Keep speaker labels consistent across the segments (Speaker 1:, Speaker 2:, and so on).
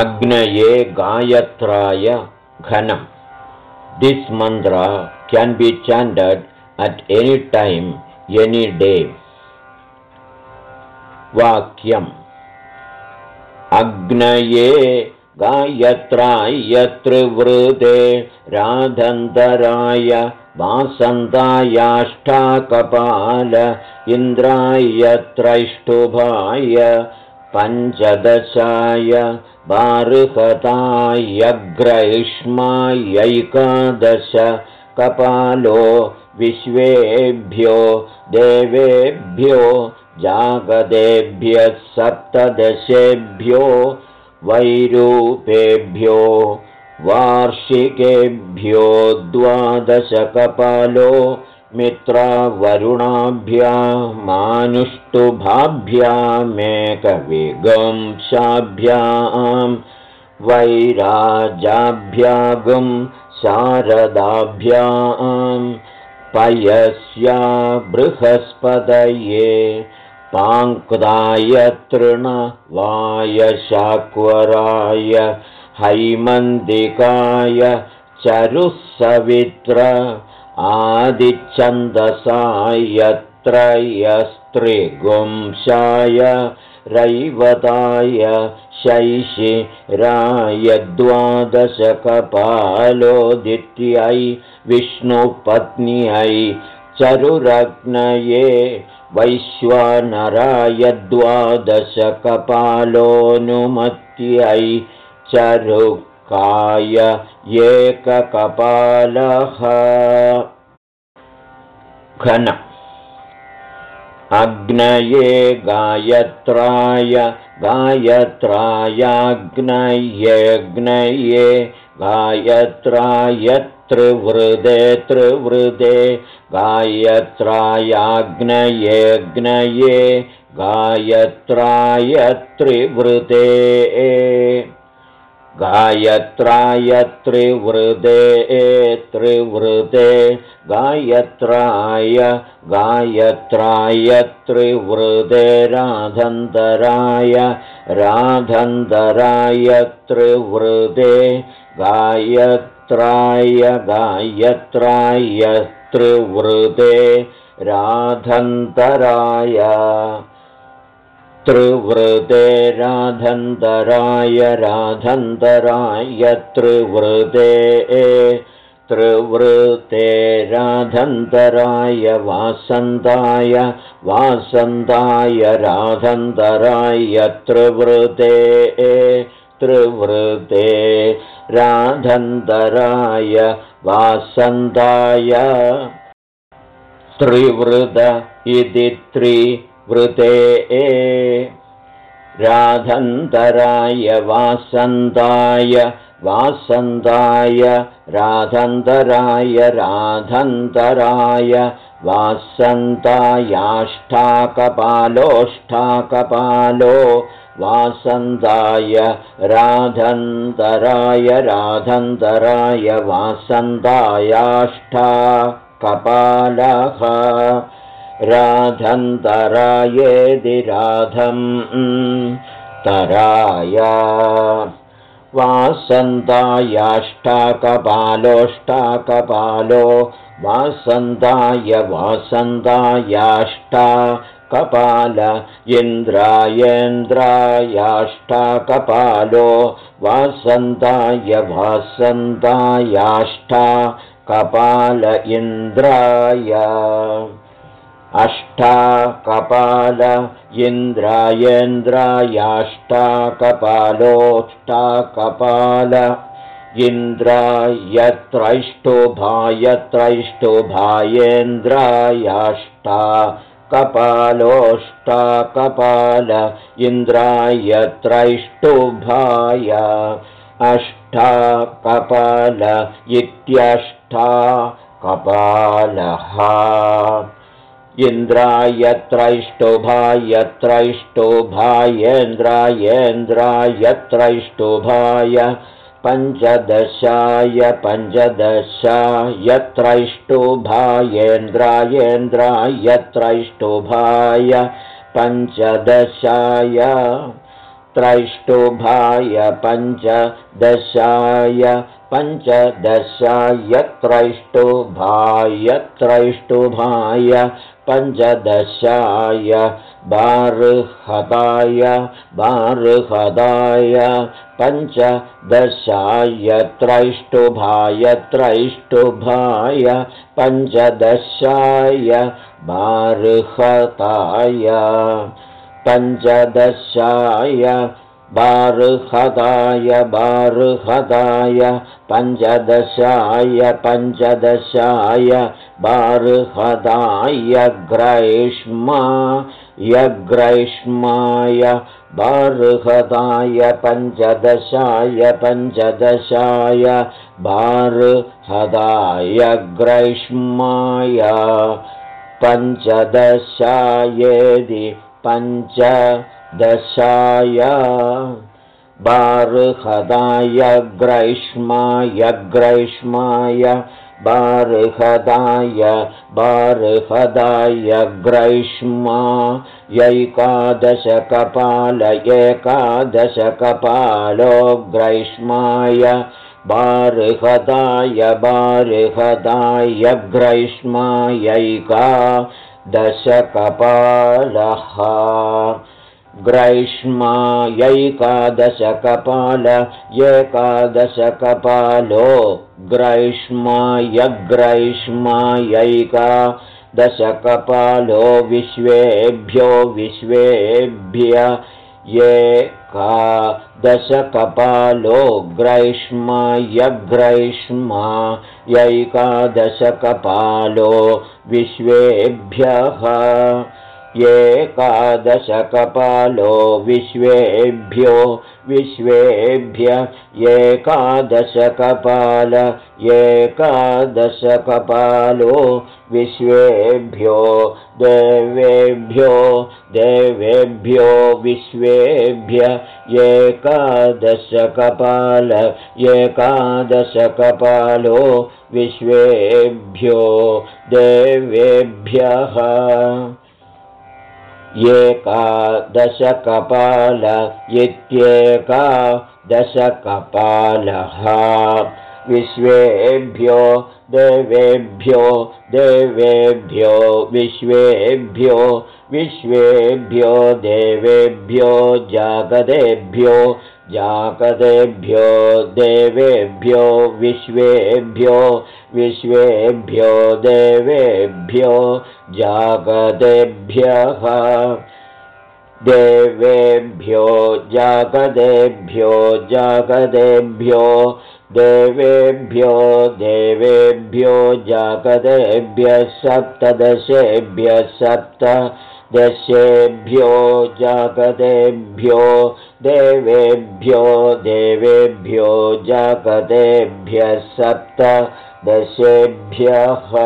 Speaker 1: अग्नये गायत्राय घनम्। This mantra can be chanted at any time any day वाक्यम् अग्नये गायत्राय वृदे राधन्तराय वासन्तायाष्टाकपाल इन्द्रायत्रैष्टुभाय पञ्चदशाय बार्हतायग्रैष्मायैकादश कपालो विश्वेभ्यो देवेभ्यो जागदेभ्यः सप्तदशेभ्यो वैरूपेभ्यो वार्षिकेभ्यो द्वादशकपालो मित्रावरुणाभ्यामेकविगंशाभ्यां वैराजाभ्यागं शारदाभ्यां पयस्या बृहस्पदये पाङ्क्ताय तृणवायशाक्वराय हैमन्दिकाय आदिच्छन्दसायत्रयस्त्रिगुंशाय रैवताय शैशिराय द्वादशकपालोदित्यै विष्णुपत्न्यै चरुरग्नये वैश्वानराय द्वादशकपालोऽनुमत्यै चरुकाय एककपालः। घन। अग्नये गायत्राय गायत्रायाग्नयेऽग्नये गायत्राय त्रिवृदे त्रिवृदे गायत्रायाग्नयेऽग्नये गायत्राय त्रिवृते गायत्राय त्रिवृदे त्रिवृते गायत्राय गायत्राय त्रिवृदे राधन्तराय त्रिवृदे गायत्राय गायत्राय त्रिवृते राधन्तराय त्रिवृते राधन्तराय राधन्तराय त्रिवृते त्रिवृते राधन्तराय वासन्ताय वासन्ताय राधन्तराय त्रिवृते त्रिवृते राधन्तराय वासन्ताय। त्रिवृद इति त्रिवृते राधन्तराय वासन्ताय वासन्ताय राधन्तराय राधन्तराय वासन्तायाष्टाकपालोष्ठाकपालो वासन्ताय राधन्तराय राधन्तराय वासन्तायाष्टा कपालः राधन्तरायेदि राधम्। तराय वासन्तायाष्टाकपालोष्टाकपालो वासन्ताय वासन्तायाष्टा कपाल इन्द्रायेन्द्रायाष्टाकपालो वासन्ताय वासन्तायाष्टा कपाल इन्द्राय अष्टा कपाल इन्द्रायेन्द्रायाष्टा कपालोष्टा कपाल इन्द्रायत्रैष्टुभायत्रैष्टुभायेन्द्रायाष्टा कपालोष्टा कपाल इत्यष्टा कपालः इन्द्रायत्रैष्टुभायत्रैष्टुभायेन्द्रायेन्द्रायत्रैष्टुभाय पञ्चदशाय पञ्चदशायत्रैष्टुभायेन्द्रायेन्द्रायत्रैष्टुभाय पञ्चदशाय त्रैष्टुभाय पञ्चदशाय पञ्चदशाय त्रैष्टुभाय त्रैष्टुभाय पञ्चदशाय बार्हदाय बार्हदाय पञ्चदशाय त्रैष्टुभाय त्रैष्टुभाय पञ्चदशाय बार्हताय पञ्चदशाय बार्हदाय बार्हदाय पञ्चदशाय पञ्चदशाय बार्हदाय ग्रैष्मा यग्रैष्माय बार्हदाय पञ्चदशाय पञ्चदशाय बार्हदाय ग्रैष्माय पञ्चदशायेदि पञ्चदशाय बार्हदाय ग्रैष्माय ग्रैष्माय बार्हदाय बार्हदाय ग्रैष्मा यैकादशकपाल एकादशकपालो ग्रैष्माय बार्हदाय बार्हदाय ग्रैष्मायैका दशकपालः ग्रैष्मायैकादशकपाल एकादशकपालो ग्रैष्मायग्रैष्मायैका दशकपालो विश्वेभ्यो विश्वेभ्य ये का दशकपालो ग्रैष्मा यग्रैष्मा यैकादशकपालो विश्वेभ्यः एकादशकपालो विश्वेभ्यो विश्वेभ्य एकादशकपाल एकादशकपालो विश्वेभ्यो देवेभ्यो देवेभ्यो विश्वेभ्य एकादशकपाल एकादशकपालो विश्वेभ्यो देवेभ्यः एकादशकपाल इत्येका दशकपालः विश्वेभ्यो देवेभ्यो देवेभ्यो विश्वेभ्यो विश्वेभ्यो देवेभ्यो जागदेभ्यो जागदेभ्यो देवेभ्यो विश्वेभ्यो विश्वेभ्यो देवेभ्यो जागदेभ्यः देवेभ्यो जागदेभ्यो जागदेभ्यो देवेभ्यो देवेभ्यो जागदेभ्यः सप्तदशेभ्यः सप्त दशेभ्यो जागदेभ्यो देवेभ्यो देवेभ्यो जागदेभ्यः सप्त दशेभ्यः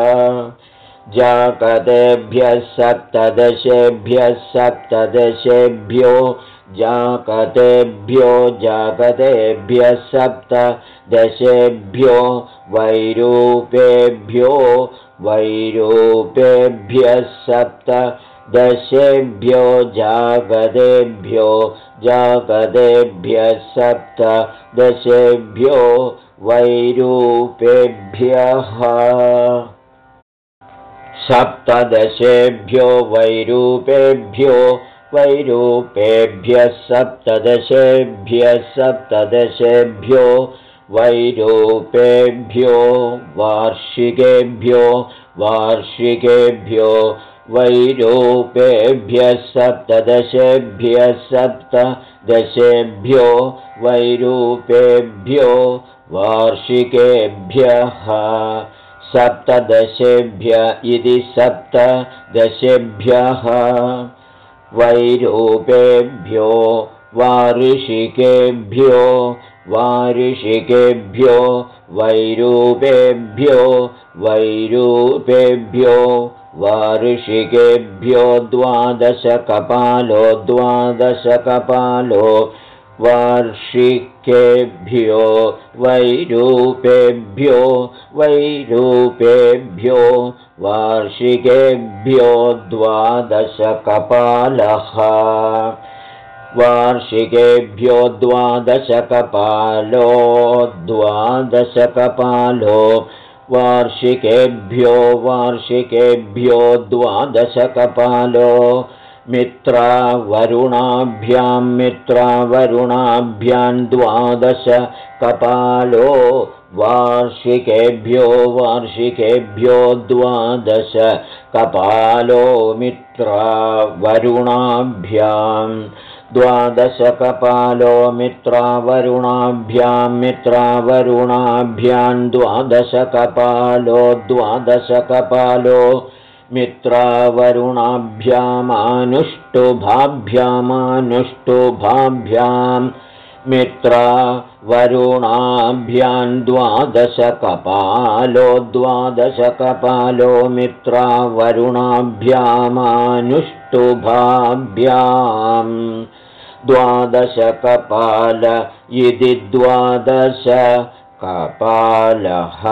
Speaker 1: जागतेभ्यः सप्तदशेभ्यः सप्तदशेभ्यो जागतेभ्यो जागतेभ्यः सप्त दशेभ्यो वैरूपेभ्यो वैरूपेभ्यः सप्त दशेभ्यो जागतेभ्यो जागतेभ्यः सप्त दशेभ्यो वैरूपेभ्यः। सप्तदशेभ्यो वैरूपेभ्यो वैरूपेभ्यः सप्तदशेभ्यः सप्तदशेभ्यो वैरूपेभ्यो वार्षिकेभ्यो वार्षिकेभ्यो वैरूपेभ्यः सप्तदशेभ्यः सप्तदशेभ्यो वैरूपेभ्यो वार्षिकेभ्यः सप्तदशेभ्य इति सप्तदशेभ्यः। वैरूपेभ्यो वार्षिकेभ्यो वार्षिकेभ्यो वैरूपेभ्यो वैरूपेभ्यो वार्षिकेभ्यो द्वादशकपालो द्वादशकपालो वार्षिकेभ्यो वैरूपेभ्यो वैरूपेभ्यो वार्षिकेभ्यो द्वादशकपालः वार्षिकेभ्यो द्वादशकपालो द्वादशकपालो वार्षिकेभ्यो वार्षिकेभ्यो द्वादशकपालो। मित्रावरुणाभ्यां मित्रावरुणाभ्यां द्वादश कपालो वार्षिकेभ्यो वार्षिकेभ्यो द्वादश कपालो मित्रावरुणाभ्यां द्वादशकपालो मित्रावरुणाभ्यां मित्रावरुणाभ्यां द्वादशकपालो द्वादशकपालो मित्रावरुणाभ्यामानुष्टुभाभ्यामानुष्टुभाभ्यां मित्रावरुणाभ्यां द्वादशकपालो द्वादशकपालो मित्रावरुणाभ्यामानुष्टुभाभ्याम् द्वादशकपाल इति द्वादश कपालः।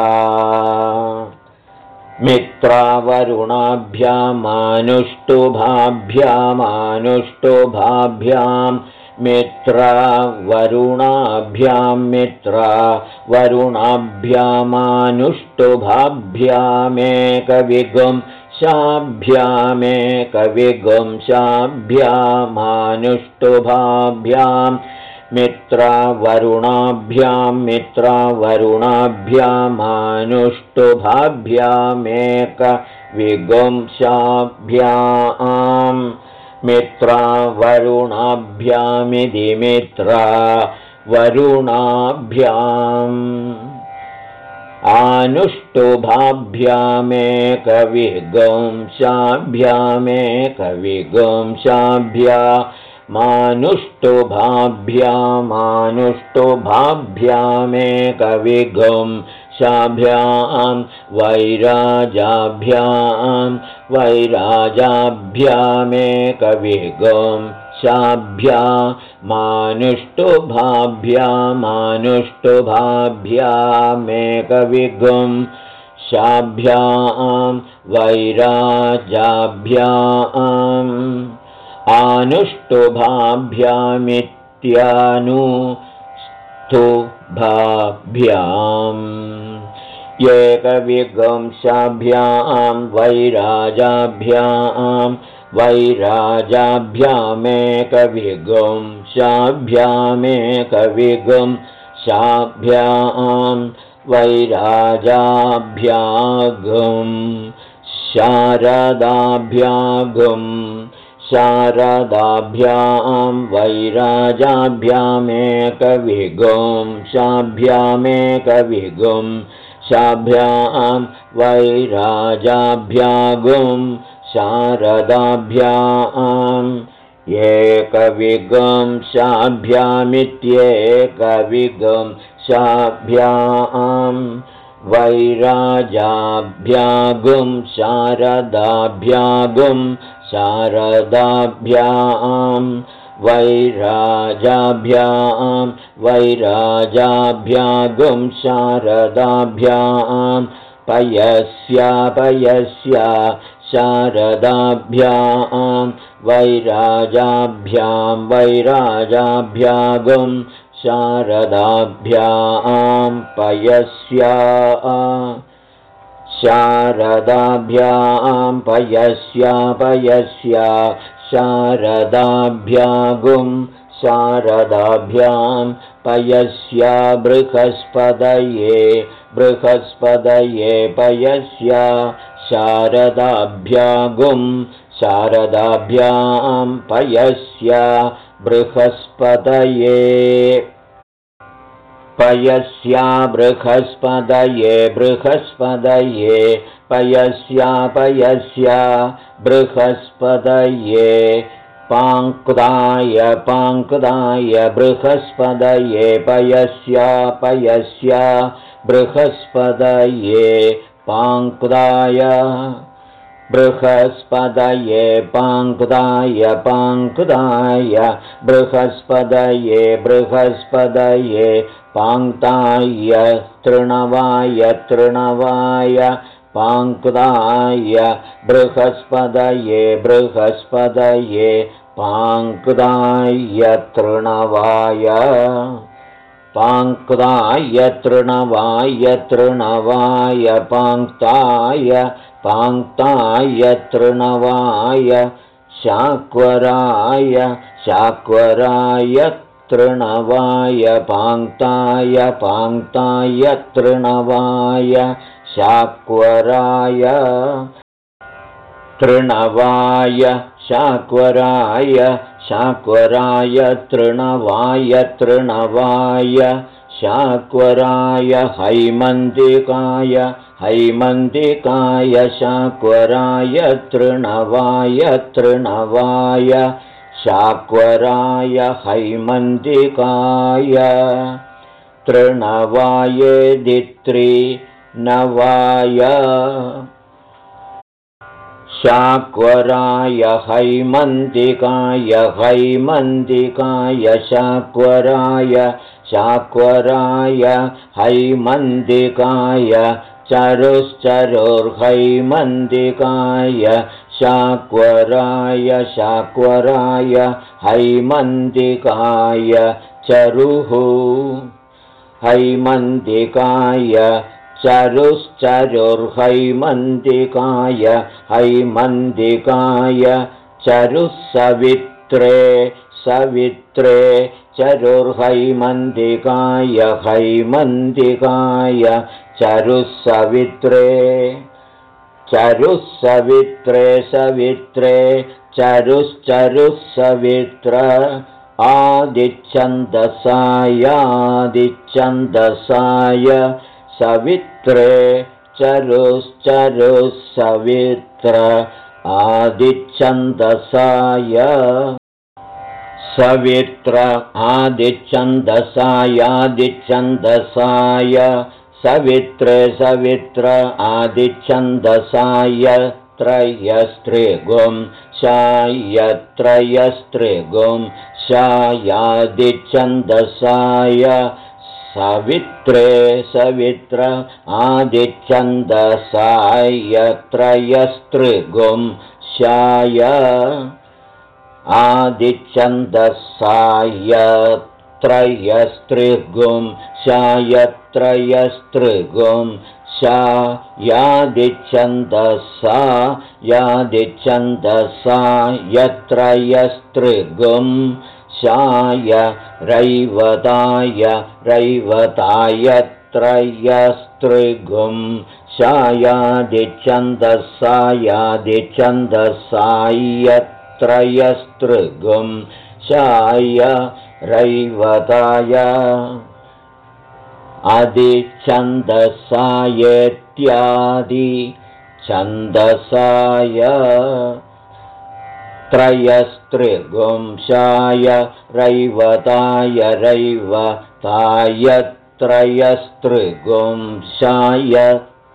Speaker 1: मित्रावरुणाभ्यामानुष्टुभाभ्यामानुष्टुभाभ्यां मित्रावरुणाभ्यां मित्रावरुणाभ्यामानुष्टुभाभ्यामेकविगुं शाभ्यामेकविगुं शाभ्यामानुष्टुभाभ्याम् मित्रावरुणाभ्यां मित्रावरुणाभ्यामेकविगुंशाभ्याम् मित्रावरुणाभ्यामिति मित्रा वरुणाभ्याम् आनुष्टुभाभ्यामेकविगुंशाभ्यामेकविगुंशाभ्या मानुष्टुभाभ्यामानुष्टुभाभ्यामेकविगुं शाभ्यां वैराजाभ्यां। वैराजाभ्यामेकविगुं शाभ्या मानुष्टुभाभ्यामानुष्टुभाभ्यामेकविगुं शाभ्यां वैराजाभ्याम् आनुष्टुभाभ्यामित्यानुस्तुभाभ्याम् एकविगंशाभ्यां वैराजाभ्यां वैराजाभ्यामेकविगुं शाभ्यां वैराजाभ्यागुं शारदाभ्यागुम् शारदाभ्यां वैराजाभ्यामेकविगुं शाभ्यामेकविगुं शाभ्यां वैराजाभ्यागुं शारदाभ्याम् एकविगं शाभ्यामित्येकविगं शाभ्याम् वैराजाभ्यागुं शारदाभ्यागुं शारदाभ्यां वैराजाभ्यां वैराजाभ्यागुं शारदाभ्यां पयस्यापयस्या शारदाभ्यां वैराजाभ्यां वैराजाभ्यागुं शारदाभ्यां पयस्या। शारदाभ्यां पयस्या पयस्या। शारदाभ्यागुं शारदाभ्यां पयस्या बृहस्पदये बृहस्पदये पयस्या शारदाभ्यागुं शारदाभ्यां पयस्या बृहस्पतये। पयस्या बृहस्पदये बृहस्पदये पयस्या पयस्या बृहस्पदये पाङ्क्दाय पाङ्क्दाय बृहस्पदये पयस्या पयस्या बृहस्पदये पाङ्क्दाय बृहस्पदये पाङ्क्दाय पाङ्क्दाय बृहस्पदये बृहस्पदये पाङ्क्ताय तृणवाय तृणवाय पाङ्क्ताय बृहस्पदये बृहस्पदये पाङ्क्दाय तृणवाय पाङ्क्ताय तृणवाय तृणवाय पाङ्क्ताय पाङ्क्ताय तृणवाय शाक्वराय शाक्वराय तृणवाय पाङ्क्ताय पाङ्क्ताय तृणवाय शाक्वराय तृणवाय शाक्वराय शाक्वराय तृणवाय तृणवाय शाक्वराय हैमन्तिकाय हैमन्तिकाय शाक्वराय तृणवाय तृणवाय शाक्वराय हैमन्तिकाय। तृणवायेदित्रि नवाय शाक्वराय हैमन्तिकाय हैमन्तिकाय शाक्वराय शाक्वराय हैमन्तिकाय चरुश्चरुर्हैमन्तिकाय शाक्वराय शाक्वराय हैमन्तिकाय चरुः हैमन्तिकाय चरुश्चरुर्हैमन्तिकाय हैमन्तिकाय चरुः सवित्रे सवित्रे चरुर्हैमन्तिकाय हैमन्तिकाय चरुः सवित्रे चरुः सवित्रे सवित्रे चरुश्चरुः सवित्र आदिच्छन्दसायादिच्छन्दसाय सवित्रे चरुश्चरुः सवित्र आदिच्छन्दसाय सवित्र आदिच्छन्दसायादिच्छन्दसाय सवित्रे सवित्र आदिच्छन्दसाय। त्रयस्त्रिगुं शायत्रयस्त्रिगुं शायादिच्छन्दसाय सवित्रे सवित्र आदिच्छन्दसायत्रयस्त्रिगुं शाय आदिच्छन्दसायत्रयस्त्रिगुं शायत्रयस्त्रिगुं शा यादिच्छन्दसा यादिच्छन्दसा यत्रयस्त्रिगुं शाय रैवताय रैवतायत्रयस्त्रिगुं शायादिच्छन्दसायादिच्छन्दसायत्रयस्त्रिगुं शाय रैवताय अधिच्छन्दसायेत्यादि छन्दसाय त्रयस्त्रिगुंशाय रैवताय रैवताय त्रयस्त्रिगुंशाय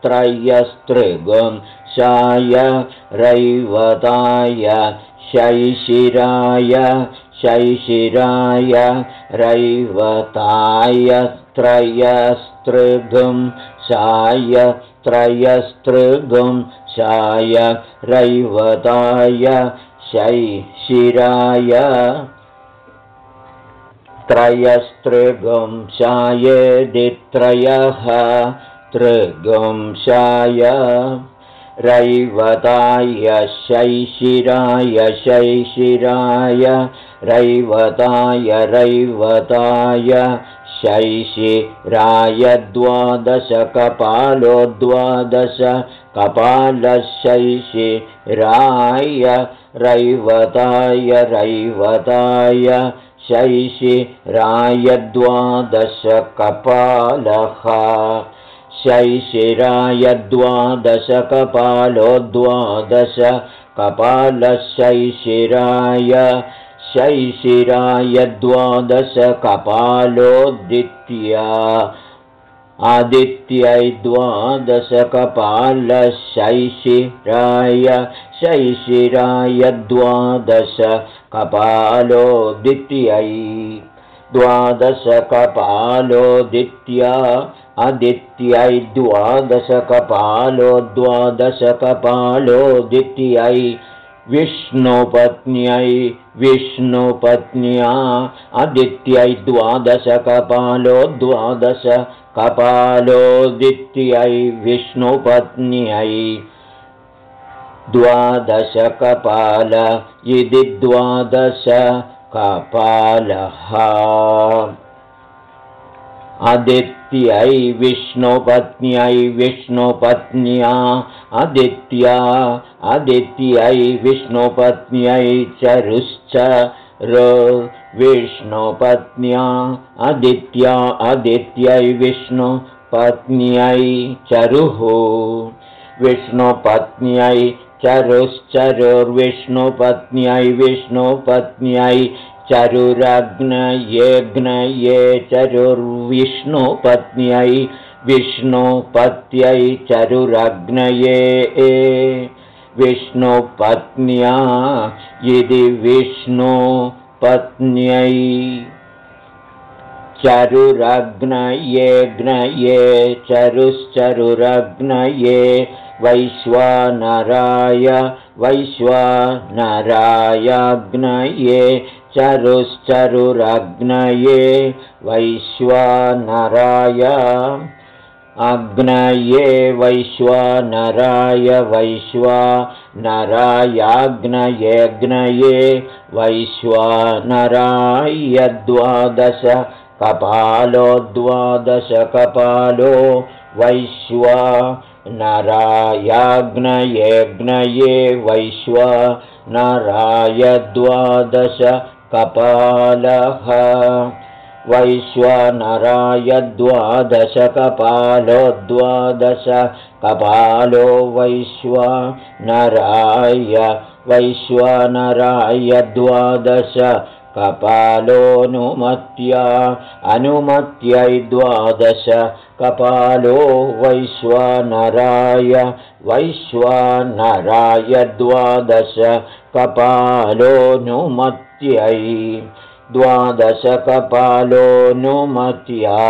Speaker 1: त्रयस्त्रिगुंशाय रैवताय शैशिराय शैशिराय रैवताय त्रयस्त्रिगुं शाय त्रयस्त्रिगुं शाय रैवताय शैशिराय त्रयस्त्रिगुं शायेदित्रयः त्रिगुंशाय रैवताय शैशिराय शैशिराय रैवताय रैवताय शैशिराय द्वादश कपालो द्वादश कपालशैशिराय रैवताय रैवताय शैशिराय द्वादश कपालः शैशिराय द्वादश कपालो द्वादश कपालशैशिराय शैशिराय द्वादश कपालोदित्या आदित्यै द्वादश कपालशैशिराय शैशिराय द्वादश कपालोदित्यै द्वादश कपालोदित्या आदित्यै विष्णुपत्न्यै विष्णुपत्न्या अदित्यै द्वादश कपालो द्वादश कपालोदित्यै विष्णुपत्न्यै द्वादश कपाल इति द्वादश कपालः अदित्यै विष्णुपत्न्यै विष्णुपत्न्या अदित्या अदित्यै विष्णुपत्न्यै चरुश्च र विष्णुपत्न्या अदित्या अदित्यै विष्णुपत्न्यै चरुः विष्णुपत्न्यै चरुश्चरुर्विष्णुपत्न्यै विष्णुपत्न्यै चरुरग्नयेऽग्नये चरुर्विष्णुपत्न्यै विष्णुपत्यै चरुरग्नये। विष्णुपत्न्या यदि विष्णुपत्न्यै चरुरग्नयेऽग्नये चरुश्चरुरग्नये वैश्वानराय वैश्वानरायाग्नये चरुश्चरुरग्नये वैश्वानराय। अग्नये वैश्वानराय वैश्वानरायाग्नयेऽग्नये वैश्वानराय द्वादश कपालो द्वादश कपालो वैश्वा नरायाग्नयेऽग्नये वैश्वा नराय द्वादश कपालः। वैश्वानराय द्वादश कपालो द्वादश कपालो वैश्वा नराय वैश्वानराय। द्वादश कपालोऽनुमत्या। अनुमत्यै द्वादश। कपालो वैश्वानराय। वैश्वानराय द्वादश कपालोऽनुमत्यै द्वादशकपालोऽनुमत्या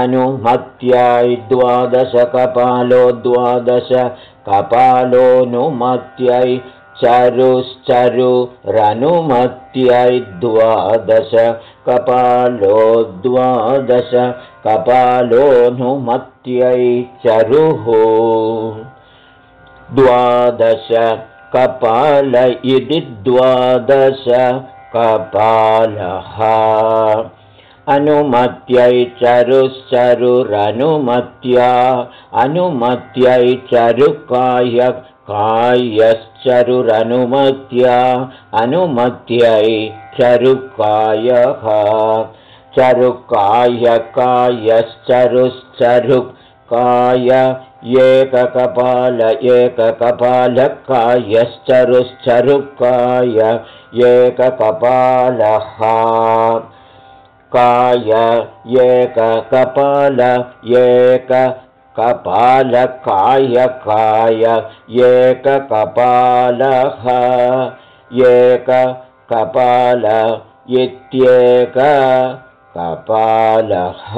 Speaker 1: अनुमत्यै द्वादशकपालो द्वादश कपालोऽनुमत्यै चरुश्चरुरनुमत्यै द्वादश कपालो द्वादश कपालोऽनुमत्यै चरुः द्वादश कपाल इति द्वादश कपालः अनुमत्यै चरुश्चरुरनुमत्या अनुमत्यै चरुकाय कायश्चरुरनुमत्या अनुमत्यै चरुकायः। चरुकायकायश्चरुश्चरुकाय एककपाल एककपालकायश्चरुश्चरुकाय एककपालः काय एककपाल एक कपालकायकाय एककपालः एककपाल इत्येक कपालः